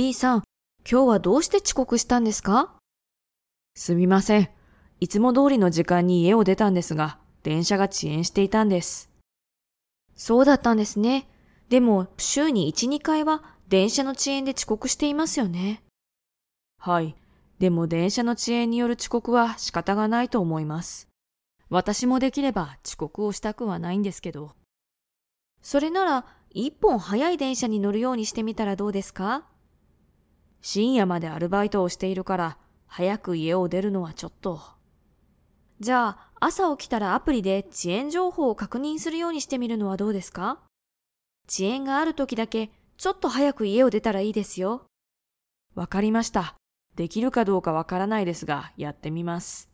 B さん、今日はどうして遅刻したんですか？すみません。いつも通りの時間に家を出たんですが、電車が遅延していたんです。そうだったんですね。でも、週に1、2回は電車の遅延で遅刻していますよね。はい。でも電車の遅延による遅刻は仕方がないと思います。私もできれば遅刻をしたくはないんですけど。それなら、一本早い電車に乗るようにしてみたらどうですか？深夜までアルバイトをしているから、早く家を出るのはちょっと。じゃあ、朝起きたらアプリで遅延情報を確認するようにしてみるのはどうですか？遅延がある時だけ、ちょっと早く家を出たらいいですよ。わかりました。できるかどうかわからないですが、やってみます。